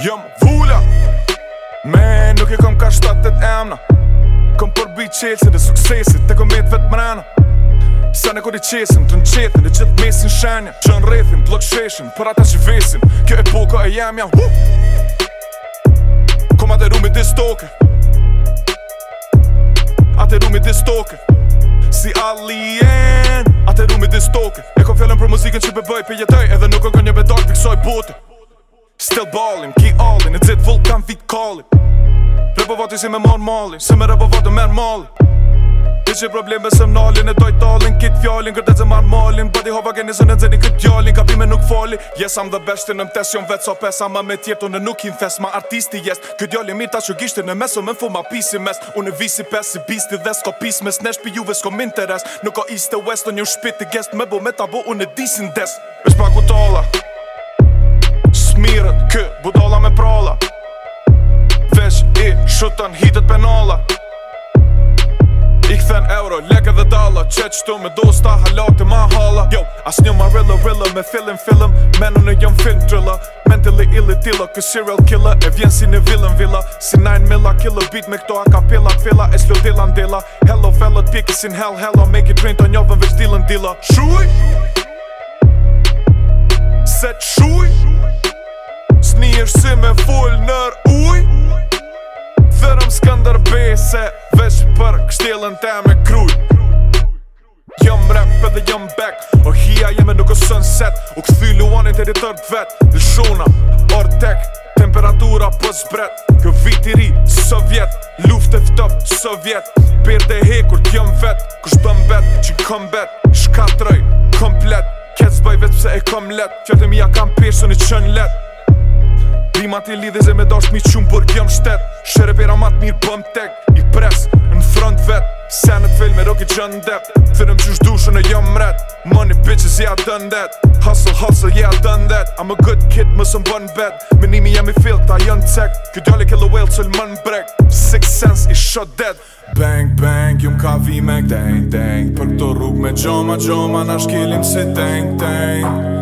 Jëm vula Me nuk e kom ka 7-8 emna Kom përbi qelsin dhe suksesit Te kom vetë vetë mrena Sa ne kodi qesin, të në qetin Dhe qëtë mesin shenja Që në rethin, të sheshin Për ata që vesin Kjo e poka e jam jam uh! Kom atë e rumi dis toke Atë e rumi Si alien Atë e rumi dis E kom fjallin për muzikën që pëbëj për jetoj Edhe nuk e kënjë me dojt për kësoj Still ballin, ki allin, e cit full kam fit callin Rëpo vati si me mar mali, si me rëpo vati mer mali Dhe që probleme se e doj talin, kit fjallin, kërte që mar malin Badi hova geni se në nëzini kët gjallin, ka pime nuk fali Yes, I'm dhe best, në mtes, jom vet so pes, ama me tjetu në nuk hin fes Ma artisti jes, kët gjallin mirë ta që gishti në mes, o me në fu ma pisi mes Unë e visi pes, si bisti dhe s'ko pis mes, nesh pi juve s'ko min Nuk ka east e west, o një i gest, me bo me tabu, unë disin des Vesh pak u Ky Kë budolla me prolla Vesh i shutën hitët penolla I këthen euro, leke dhe dalla Qeq të me dosta, halak te ma halla Jo, as një ma rilla rilla Me fillin fillin, menu në jom film trilla Mentally ill i tilla, serial killer E vjen si në villain villa Si 9 milla, killer beat me këto a kapilla Fila, es lo dillan dilla Hello fella, t'pikis in hell, hella Make it rain të njovën veç dillan dilla Shui! Set shui! shui njësht si me full nër uj Thërëm s'këndër bese Vesh për kështjelën te me kruj Jëm rap edhe jëm back O hia jeme nuk o sunset U këthy luanin të editor të vet Lëshona, or tek Temperatura për po bret Kjo vit i ri, sovjet Luft e ftop, sovjet Per dhe he kur t'jëm vet Kush bëm vet, që kom bet Shkatroj, komplet Kec bëj vet pse e kom let Fjartë mi ja kam pesu i qën let Rimat i lidhe zhe me dasht mi qumë bërg jam shtet Shere pera mat mirë bëm po tek I pres në front vet Senet fill me roki gjën ndep Thyrëm qysh dushën e jam mret Money bitches yeah I done that Hustle hustle yeah I done that I'm a good kid më së mbën bed Minimi jam i fill ta jën cek Kjo djali kill a whale cëll më në breg Six sense i shot dead Bang bang jum ka vime dang, dang Për këto rrug me gjoma gjoma Nash killin si deng deng